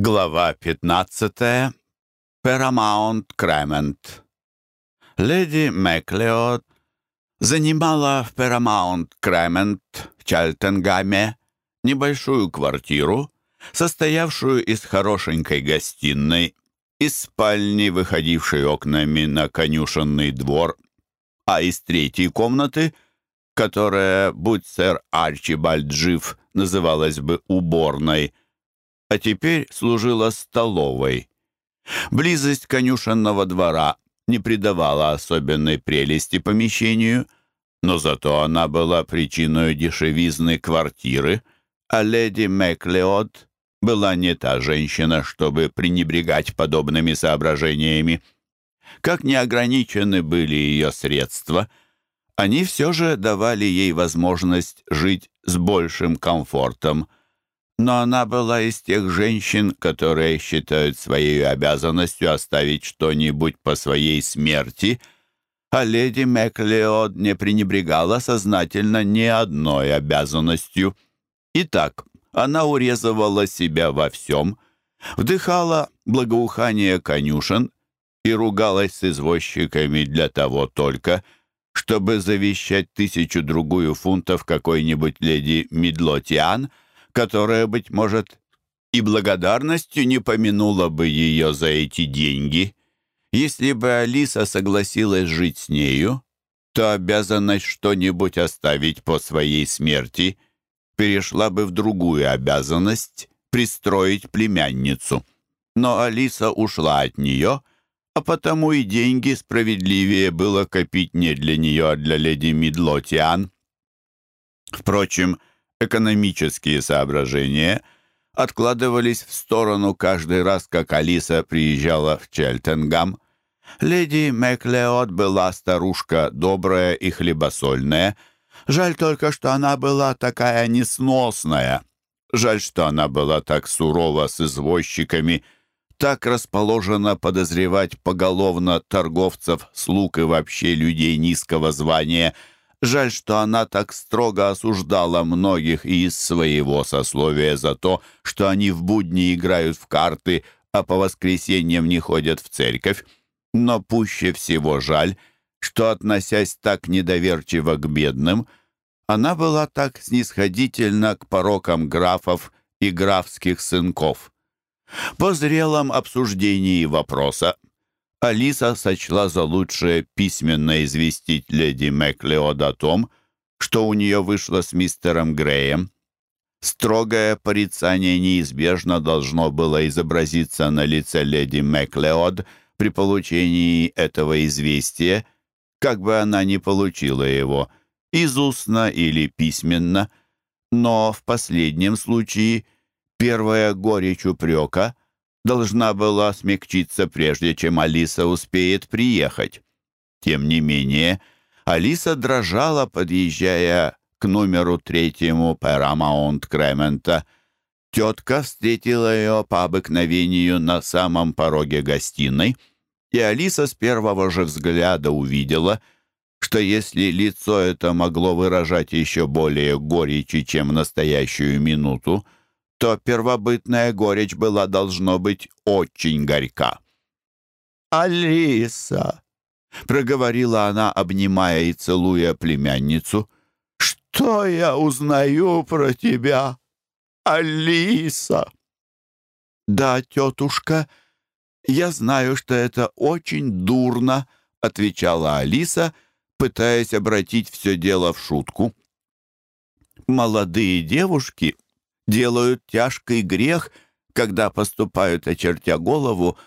Глава 15. Paramount Кремент. Леди Маклеод занимала в Paramount Кремент в Чальтенгаме небольшую квартиру, состоявшую из хорошенькой гостиной, из спальни, выходившей окнами на конюшенный двор, а из третьей комнаты, которая, будь сэр Арчибальд жив, называлась бы уборной – а теперь служила столовой. Близость конюшенного двора не придавала особенной прелести помещению, но зато она была причиной дешевизны квартиры, а леди Мэклеод была не та женщина, чтобы пренебрегать подобными соображениями. Как неограничены были ее средства, они все же давали ей возможность жить с большим комфортом – но она была из тех женщин, которые считают своей обязанностью оставить что-нибудь по своей смерти, а леди Мэклеод не пренебрегала сознательно ни одной обязанностью. Итак, она урезывала себя во всем, вдыхала благоухание конюшен и ругалась которая, быть может, и благодарностью не помянула бы ее за эти деньги. Если бы Алиса согласилась жить с нею, то обязанность что-нибудь оставить по своей смерти перешла бы в другую обязанность пристроить племянницу. Но Алиса ушла от нее, а потому и деньги справедливее было копить не для нее, а для леди Мидлотиан. Впрочем, Алиса, Экономические соображения откладывались в сторону каждый раз, как Алиса приезжала в Чельтенгам. Леди Мэклеод была старушка добрая и хлебосольная. Жаль только, что она была такая несносная. Жаль, что она была так сурова с извозчиками, так расположена подозревать поголовно торговцев, слуг и вообще людей низкого звания — Жаль, что она так строго осуждала многих из своего сословия за то, что они в будни играют в карты, а по воскресеньям не ходят в церковь. Но пуще всего жаль, что, относясь так недоверчиво к бедным, она была так снисходительна к порокам графов и графских сынков. По зрелом обсуждении вопроса Алиса сочла за лучшее письменно известить леди Мэклеод о том, что у нее вышло с мистером Греем. Строгое порицание неизбежно должно было изобразиться на лице леди Мэклеод при получении этого известия, как бы она ни получила его, из устно или письменно, но в последнем случае первая горечь упрека должна была смягчиться, прежде чем Алиса успеет приехать. Тем не менее, Алиса дрожала, подъезжая к номеру третьему Paramount Кремента. Тетка встретила ее по обыкновению на самом пороге гостиной, и Алиса с первого же взгляда увидела, что если лицо это могло выражать еще более горечи, чем в настоящую минуту, то первобытная горечь была, должно быть, очень горька. «Алиса!» — проговорила она, обнимая и целуя племянницу. «Что я узнаю про тебя, Алиса?» «Да, тетушка, я знаю, что это очень дурно», — отвечала Алиса, пытаясь обратить все дело в шутку. «Молодые девушки делают тяжкий грех, когда поступают, очертя голову,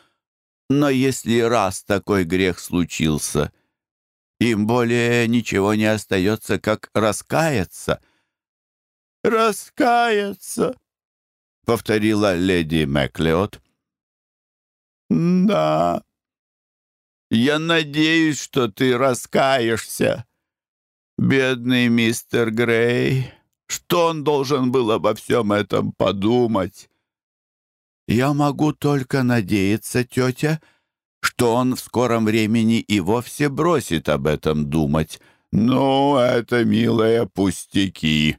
но если раз такой грех случился, им более ничего не остается, как раскаяться. «Раскаяться!» — повторила леди Мэклеот. «Да, я надеюсь, что ты раскаешься, бедный мистер Грей». Что он должен был обо всем этом подумать? Я могу только надеяться, тетя, что он в скором времени и вовсе бросит об этом думать. Ну, это, милые, пустяки.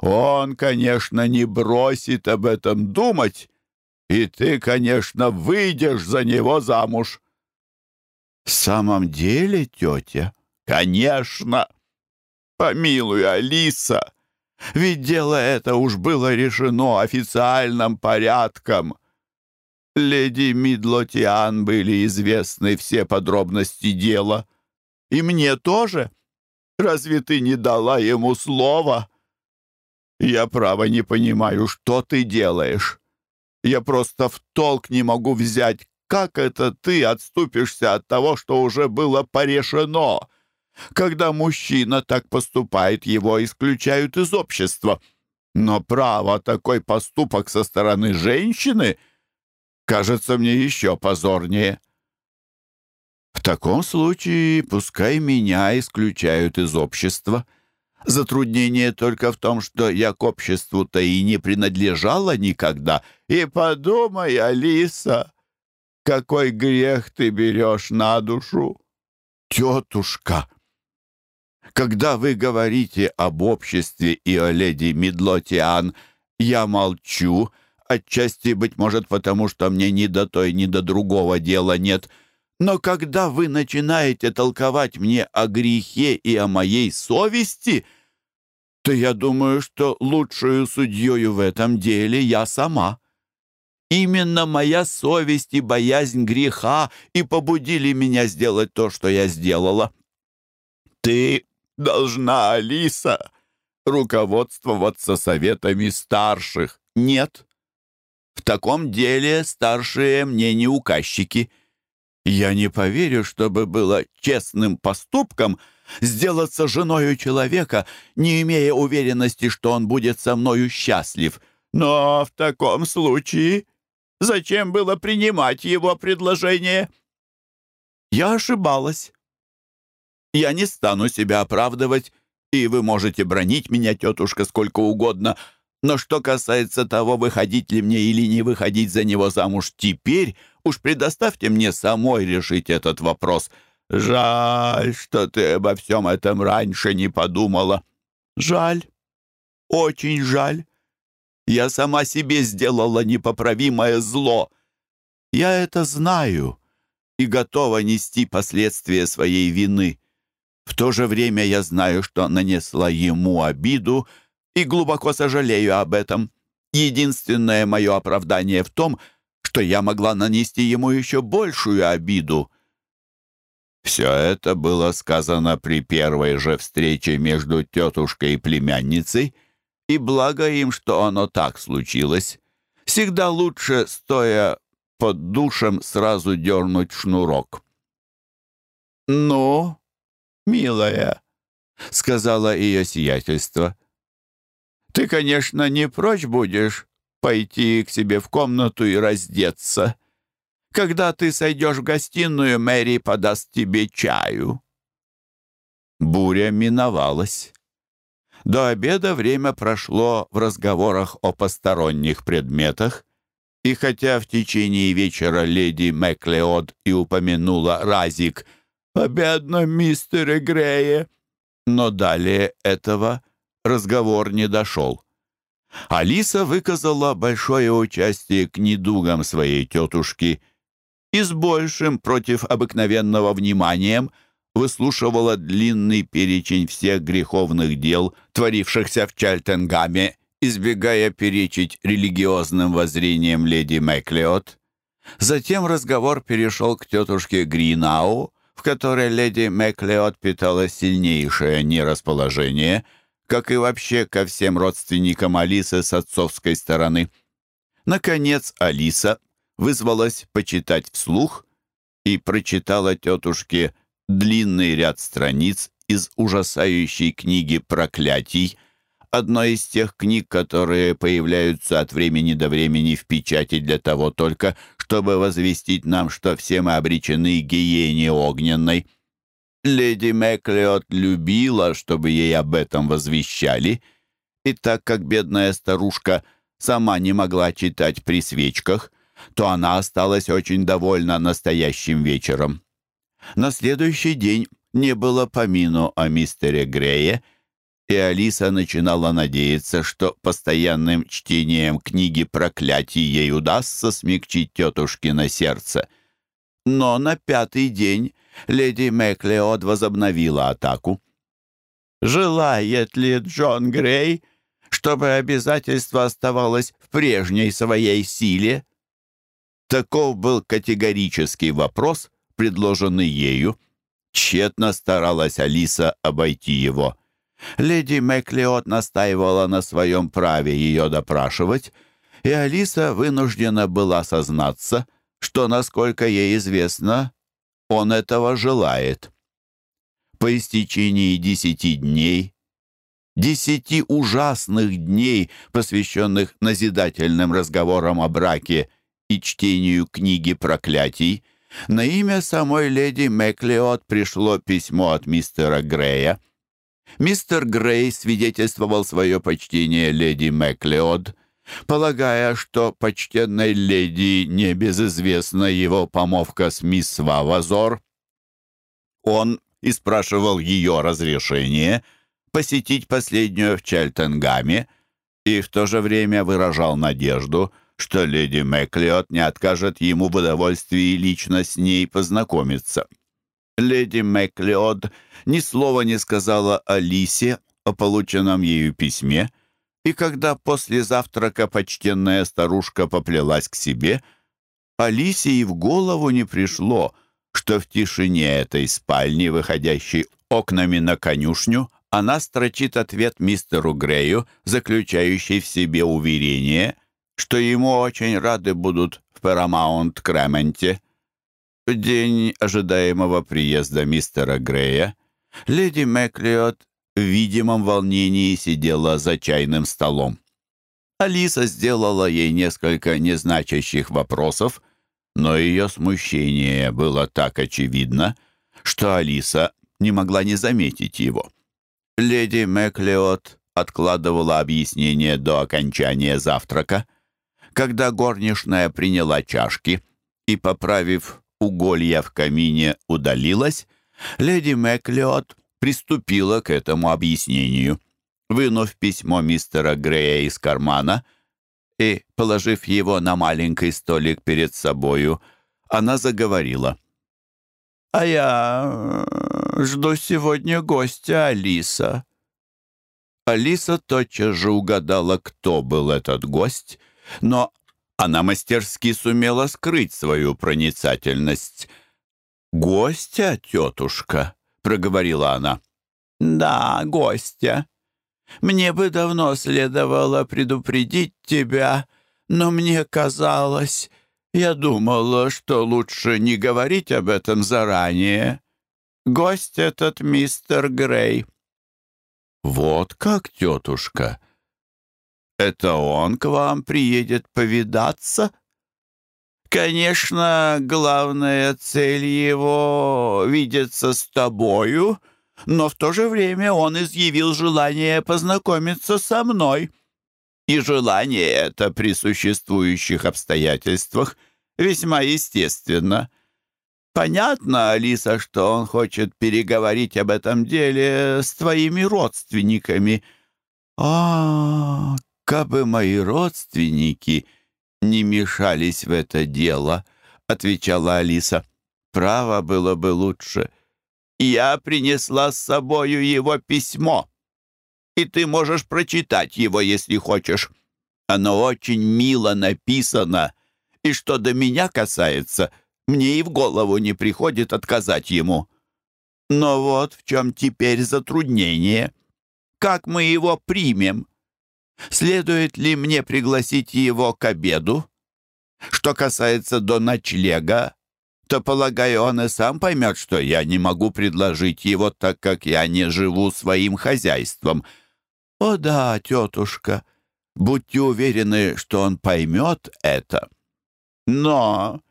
Он, конечно, не бросит об этом думать, и ты, Ведь дело это уж было решено официальным порядком. Леди Мидлотиан были известны все подробности дела. И мне тоже. Разве ты не дала ему слова? Я, право, не понимаю, что ты делаешь. Я просто в толк не могу взять, как это ты отступишься от того, что уже было порешено» когда мужчина так поступает, его исключают из общества. Но право такой поступок со стороны женщины кажется мне еще позорнее. В таком случае пускай меня исключают из общества. Затруднение только в том, что я к обществу-то и не принадлежала никогда. И подумай, Алиса, какой грех ты берешь на душу, тетушка!» когда вы говорите об обществе и о леди Медлотиан, я молчу, отчасти, быть может, потому что мне ни до той, ни до другого дела нет. Но когда вы начинаете толковать мне о грехе и о моей совести, то я думаю, что лучшую судьёю в этом деле я сама». Именно моя совесть и боязнь греха и побудили меня сделать то, что я сделала. «Ты должна Алиса руководствоваться советами старших. Нет. В таком деле старшие мне не указчики. Я не поверю, чтобы было честным поступком сделаться женою человека, не имея уверенности, что он будет со мною счастлив. Но в таком случае зачем было принимать его предложение? Я ошибалась. Я не стану себя оправдывать, и вы можете бронить меня, тетушка, сколько угодно. Но что касается того, выходить ли мне или не выходить за него замуж теперь, уж предоставьте мне самой решить этот вопрос. Жаль, что ты обо всем этом раньше не подумала. Жаль, очень жаль. Я сама себе сделала непоправимое зло. Я это знаю и готова нести последствия своей вины». В то же время я знаю, что нанесла ему обиду и глубоко сожалею об этом. Единственное мое оправдание в том, что я могла нанести ему еще большую обиду. Все это было сказано при первой же встрече между тетушкой и племянницей, и благо им, что оно так случилось. «Милая», — сказала ее сиятельство, — «ты, конечно, не прочь будешь пойти к себе в комнату и раздеться. Когда ты сойдешь в гостиную, Мэри подаст тебе чаю». Буря миновалась. До обеда время прошло в разговорах о посторонних предметах, и хотя в течение вечера леди Мэклеод и упомянула Разик — о бедном мистере Грее. Но далее этого разговор не дошел. Алиса выказала большое участие к недугам своей тетушки и с большим против обыкновенного вниманием выслушивала длинный перечень всех греховных дел, творившихся в Чальтенгаме, избегая перечить религиозным воззрениям леди Мэклеот. Затем разговор перешел к тетушке Гринау, в которой леди Мэклеод питала сильнейшее нерасположение, как и вообще ко всем родственникам Алисы с отцовской стороны. Наконец Алиса вызвалась почитать вслух и прочитала тетушке длинный ряд страниц из ужасающей книги «Проклятий», одной из тех книг, которые появляются от времени до времени в печати для того только, чтобы возвестить нам, что все мы обречены гиене огненной. Леди Мэклиот любила, чтобы ей об этом возвещали, и так как бедная старушка сама не могла читать при свечках, то она осталась очень довольна настоящим вечером. На следующий день не было помину о мистере Грее — и Алиса начинала надеяться, что постоянным чтением книги проклятий ей удастся смягчить тетушкино сердце. Но на пятый день леди Мэклеод возобновила атаку. «Желает ли Джон Грей, чтобы обязательство оставалось в прежней своей силе?» Таков был категорический вопрос, предложенный ею. Тщетно старалась Алиса обойти его – Леди Мэклиот настаивала на своем праве ее допрашивать, и Алиса вынуждена была сознаться, что, насколько ей известно, он этого желает. По истечении десяти дней, десяти ужасных дней, посвященных назидательным разговорам о браке и чтению книги проклятий, на имя самой леди Мэклиот пришло письмо от мистера Грея, Мистер Грей свидетельствовал свое почтение леди Мэклеод, полагая, что почтенной леди небезызвестна его помовка с мисс Вавазор. Он и спрашивал ее разрешение посетить последнюю в Чельтенгаме и в то же время выражал надежду — что леди Мэклиот не откажет ему в удовольствии лично с ней познакомиться. Леди Мэклеод ни слова не сказала Алисе о полученном ею письме, и когда после завтрака почтенная старушка поплелась к себе, Алисе и в голову не пришло, что в тишине этой спальни, выходящей окнами на конюшню, она строчит ответ мистеру Грею, заключающий в себе уверение, что ему очень рады будут в Парамаунт-Кресенте в день ожидаемого приезда мистера Грея, леди Мэклиот в видимом волнении сидела за чайным столом. Алиса сделала ей несколько незначащих вопросов, но ее смущение было так очевидно, что Алиса не могла не заметить его. Леди Мэклиот откладывала объяснение до окончания завтрака. Когда горничная приняла чашки и, поправив уголья в камине удалилась леди Мэклиот приступила к этому объяснению. Вынув письмо мистера Грея из кармана и положив его на маленький столик перед собою, она заговорила. «А я э, жду сегодня гостя Алиса». Алиса тотчас же угадала, кто был этот гость, но она мастерски сумела скрыть свою проницательность. «Гостя, тетушка?» — проговорила она. «Да, гостя. Мне бы давно следовало предупредить тебя, но мне казалось, я думала, что лучше не говорить об этом заранее. Гость этот мистер Грей». «Вот как, тетушка?» Это он к вам приедет повидаться? Конечно, главная цель его — видеться с тобою, но в то же время он изъявил желание познакомиться со мной. И желание это при существующих обстоятельствах весьма естественно. Понятно, Алиса, что он хочет переговорить об этом деле с твоими родственниками. А, -а «Кабы мои родственники не мешались в это дело», — отвечала Алиса, — «право было бы лучше. Я принесла с собою его письмо, и ты можешь прочитать его, если хочешь. Оно очень мило написано, и что до меня касается, мне и в голову не приходит отказать ему». Но вот в чем теперь затруднение. Как мы его примем? Следует ли мне пригласить его к обеду? Что касается до ночлега, то, полагаю, он и сам поймет, что я не могу предложить его, так как я не живу своим хозяйством. О да, тетушка, будьте уверены, что он поймет это. Но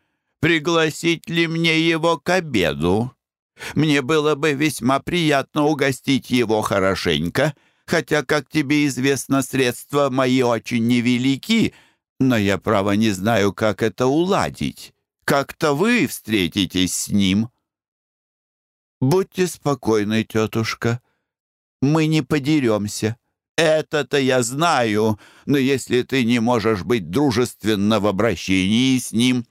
пригласить ли мне его к обеду? Мне было бы весьма приятно угостить его хорошенько — хотя, как тебе известно, средства мои очень невелики, но я, право, не знаю, как это уладить. Как-то вы встретитесь с ним». «Будьте спокойны, тетушка. Мы не подеремся». «Это-то я знаю, но если ты не можешь быть дружественно в обращении с ним,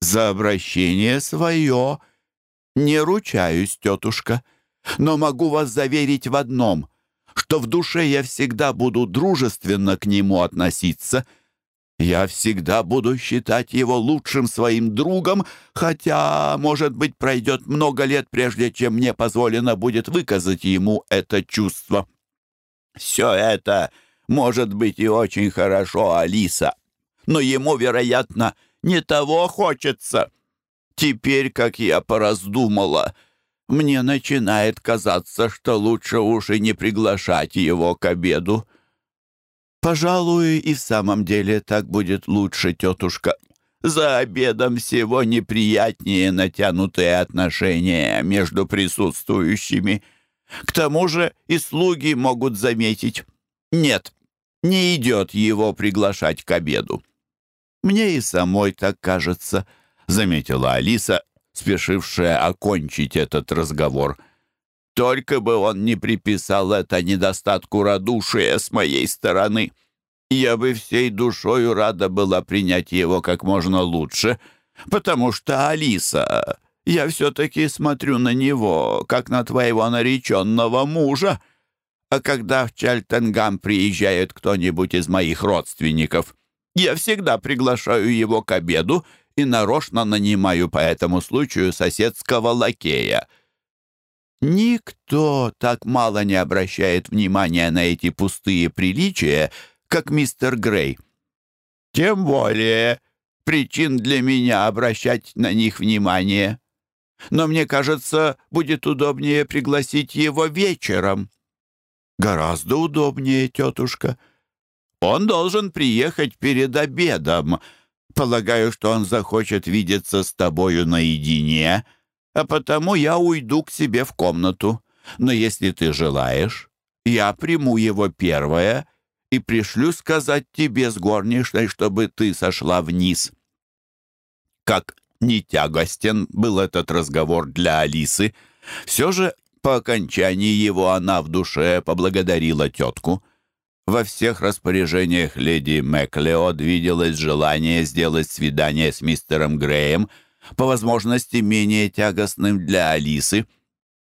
за обращение свое не ручаюсь, тетушка, но могу вас заверить в одном — что в душе я всегда буду дружественно к нему относиться. Я всегда буду считать его лучшим своим другом, хотя, может быть, пройдет много лет, прежде чем мне позволено будет выказать ему это чувство. Все это может быть и очень хорошо, Алиса, но ему, вероятно, не того хочется. Теперь, как я пораздумала, — мне начинает казаться, что лучше уж и не приглашать его к обеду. Пожалуй, и в самом деле так будет лучше, тетушка. За обедом всего неприятнее натянутые отношения между присутствующими. К тому же и слуги могут заметить. Нет, не идет его приглашать к обеду. Мне и самой так кажется, — заметила Алиса, — спешившая окончить этот разговор. «Только бы он не приписал это недостатку радушия с моей стороны. Я бы всей душою рада была принять его как можно лучше, потому что Алиса...» Я все-таки смотрю на него, как на твоего нареченного мужа. А когда в Чальтенгам приезжает кто-нибудь из моих родственников, я всегда приглашаю его к обеду и нарочно нанимаю по этому случаю соседского лакея. Никто так мало не обращает внимания на эти пустые приличия, как мистер Грей. Тем более причин для меня обращать на них внимание. Но мне кажется, будет удобнее пригласить его вечером. Гораздо удобнее, тетушка. Он должен приехать перед обедом, — полагаю, что он захочет видеться с тобою наедине, а потому я уйду к себе в комнату. Но если ты желаешь, я приму его первое и пришлю сказать тебе с горничной, чтобы ты сошла вниз». Как не тягостен был этот разговор для Алисы, все же по окончании его она в душе поблагодарила тетку — во всех распоряжениях леди Мэклеод виделось желание сделать свидание с мистером Греем по возможности менее тягостным для Алисы.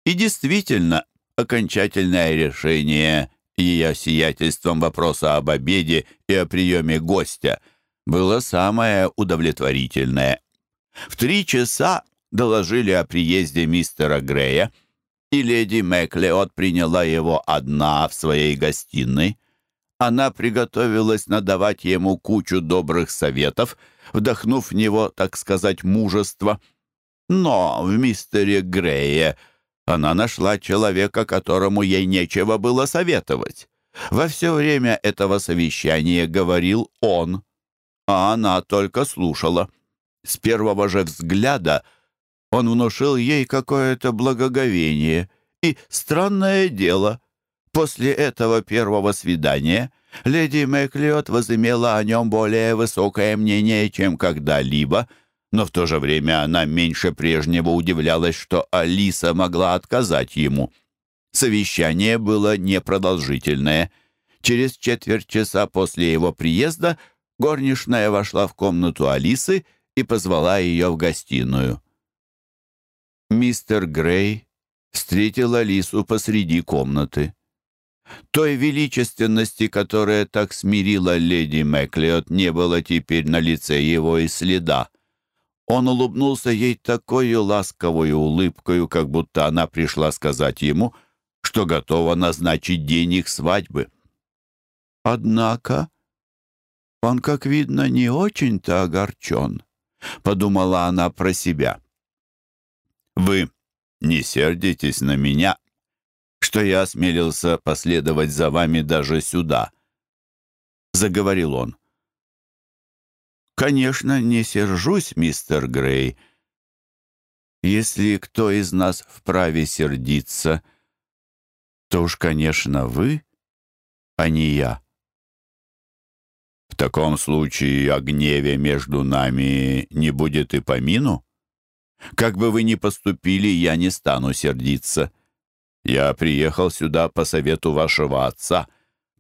И действительно, окончательное решение ее сиятельством вопроса об обеде и о приеме гостя было самое удовлетворительное. В три часа доложили о приезде мистера Грея, и леди Мэклеод приняла его одна в своей гостиной. Она приготовилась надавать ему кучу добрых советов, вдохнув в него, так сказать, мужество. Но в мистере Грее она нашла человека, которому ей нечего было советовать. Во все время этого совещания говорил он, а она только слушала. С первого же взгляда он внушил ей какое-то благоговение. И странное дело — После этого первого свидания леди Мэклиот возымела о нем более высокое мнение, чем когда-либо, но в то же время она меньше прежнего удивлялась, что Алиса могла отказать ему. Совещание было непродолжительное. Через четверть часа после его приезда горничная вошла в комнату Алисы и позвала ее в гостиную. Мистер Грей встретил Алису посреди комнаты той величественности, которая так смирила леди Мэклиот, не было теперь на лице его и следа. Он улыбнулся ей такой ласковой улыбкой, как будто она пришла сказать ему, что готова назначить день их свадьбы. «Однако он, как видно, не очень-то огорчен», — подумала она про себя. «Вы не сердитесь на меня, что я осмелился последовать за вами даже сюда», — заговорил он. «Конечно, не сержусь, мистер Грей. Если кто из нас вправе сердиться, то уж, конечно, вы, а не я». «В таком случае о гневе между нами не будет и помину. Как бы вы ни поступили, я не стану сердиться». Я приехал сюда по совету вашего отца.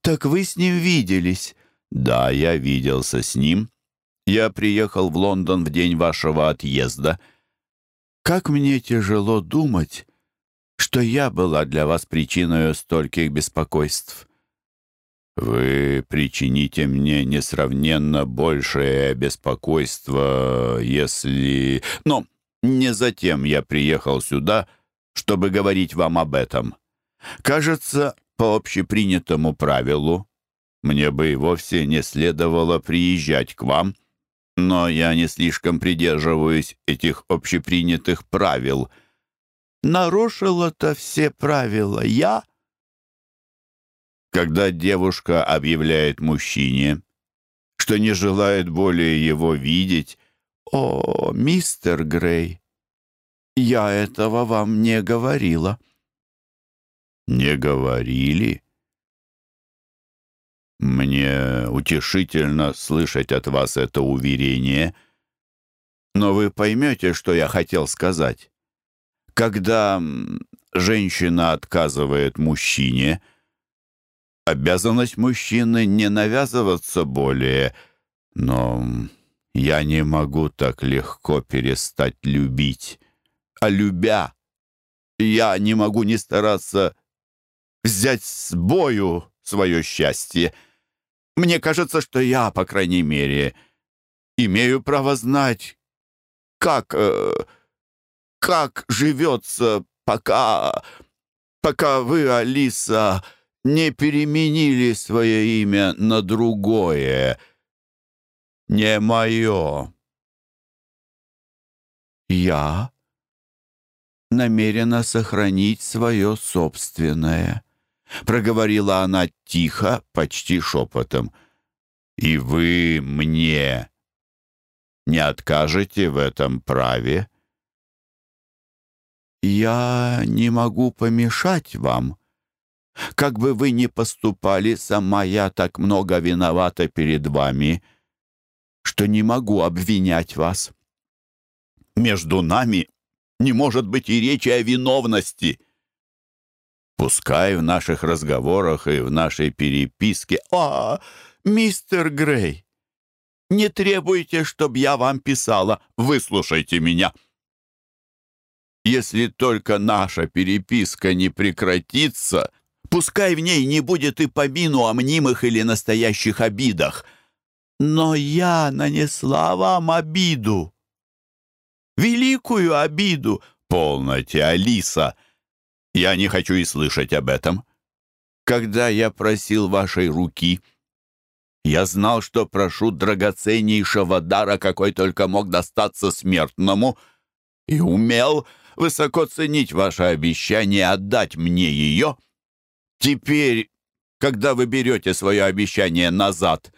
Так вы с ним виделись? Да, я виделся с ним. Я приехал в Лондон в день вашего отъезда. Как мне тяжело думать, что я была для вас причиной стольких беспокойств. Вы причините мне несравненно большее беспокойство, если... Но не затем я приехал сюда, — чтобы говорить вам об этом. Кажется, по общепринятому правилу, мне бы и вовсе не следовало приезжать к вам, но я не слишком придерживаюсь этих общепринятых правил. Нарушила-то все правила я. Когда девушка объявляет мужчине, что не желает более его видеть, «О, мистер Грей, я этого вам не говорила». «Не говорили?» «Мне утешительно слышать от вас это уверение, но вы поймете, что я хотел сказать. Когда женщина отказывает А любя. Я не могу не стараться взять с бою свое счастье. Мне кажется, что я, по крайней мере, имею право знать, как... Э, как живется, пока... пока вы, Алиса, не переменили свое имя на другое. Не мое. Я намерена сохранить свое собственное, проговорила она тихо, почти шепотом. И вы мне не откажете в этом праве? Я не могу помешать вам. Как бы вы ни поступали, сама я так много виновата перед вами, что не могу обвинять вас. Между нами не может быть и речи о виновности. Пускай в наших разговорах и в нашей переписке... «А, мистер Грей, не требуйте, чтобы я вам писала. Выслушайте меня». Если только наша переписка не прекратится, пускай в ней не будет и помину о мнимых или настоящих обидах. Но я нанесла вам обиду великую обиду. Полноте, Алиса! Я не хочу и слышать об этом. Когда я просил вашей руки, я знал, что прошу драгоценнейшего дара, какой только мог достаться смертному, и умел высоко ценить ваше обещание отдать мне ее. Теперь, когда вы берете свое обещание назад,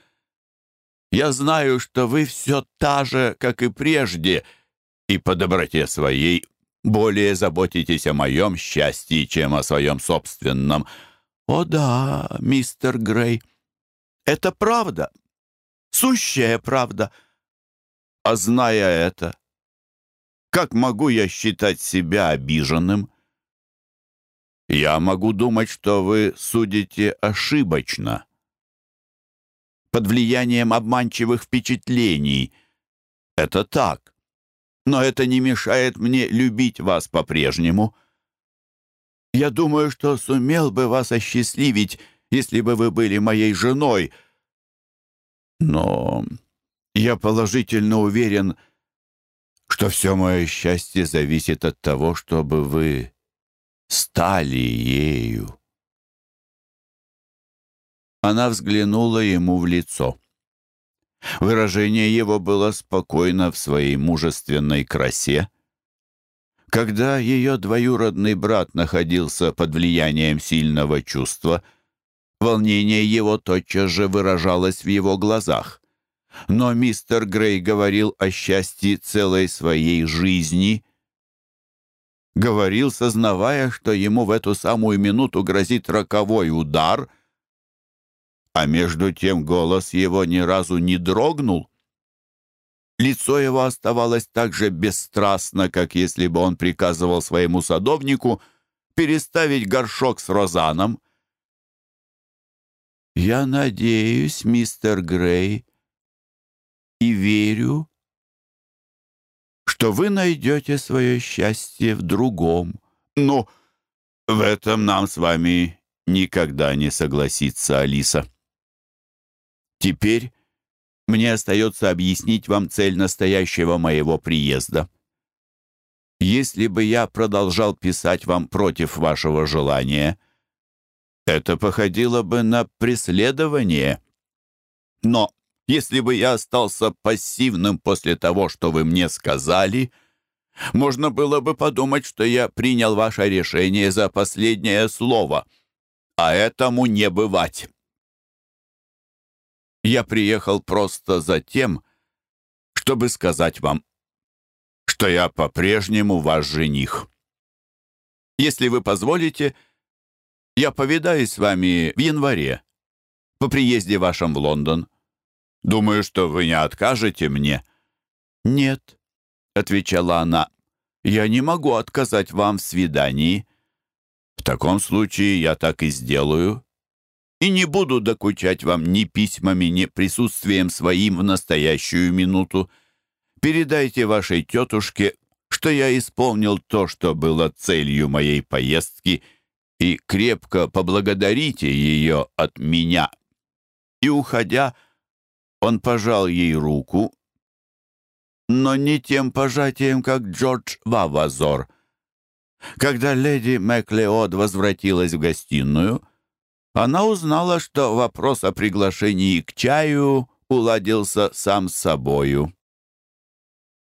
я знаю, что вы все та же, как и прежде — и по доброте своей более заботитесь о моем счастье, чем о своем собственном. О да, мистер Грей, это правда, сущая правда. А зная это, как могу я считать себя обиженным? Я могу думать, что вы судите ошибочно. Под влиянием обманчивых впечатлений. Это так но это не мешает мне любить вас по-прежнему. Я думаю, что сумел бы вас осчастливить, если бы вы были моей женой. Но я положительно уверен, что все мое счастье зависит от того, чтобы вы стали ею. Она взглянула ему в лицо. Выражение его было спокойно в своей мужественной красе. Когда ее двоюродный брат находился под влиянием сильного чувства, волнение его тотчас же выражалось в его глазах. Но мистер Грей говорил о счастье целой своей жизни. Говорил, сознавая, что ему в эту самую минуту грозит роковой удар — а между тем голос его ни разу не дрогнул. Лицо его оставалось так же бесстрастно, как если бы он приказывал своему садовнику переставить горшок с розаном. «Я надеюсь, мистер Грей, и верю, что вы найдете свое счастье в другом. Ну, в этом нам с вами Теперь мне остается объяснить вам цель настоящего моего приезда. Если бы я продолжал писать вам против вашего желания, это походило бы на преследование. Но если бы я остался пассивным после того, что вы мне сказали, можно было бы подумать, что я принял ваше решение за последнее слово. А этому не бывать. Я приехал просто за тем, чтобы сказать вам, что я по-прежнему ваш жених. Если вы позволите, я повидаюсь с вами в январе, по приезде вашем в Лондон. Думаю, что вы не откажете мне». «Нет», — отвечала она, — «я не могу отказать вам в свидании». «В таком случае я так и сделаю», и не буду докучать вам ни письмами, ни присутствием своим в настоящую минуту. Передайте вашей тетушке, что я исполнил то, что было целью моей поездки, и крепко поблагодарите ее от меня». И, уходя, он пожал ей руку, но не тем пожатием, как Джордж Вавазор. Когда леди Маклеод возвратилась в гостиную, она узнала, что вопрос о приглашении к чаю уладился сам собою.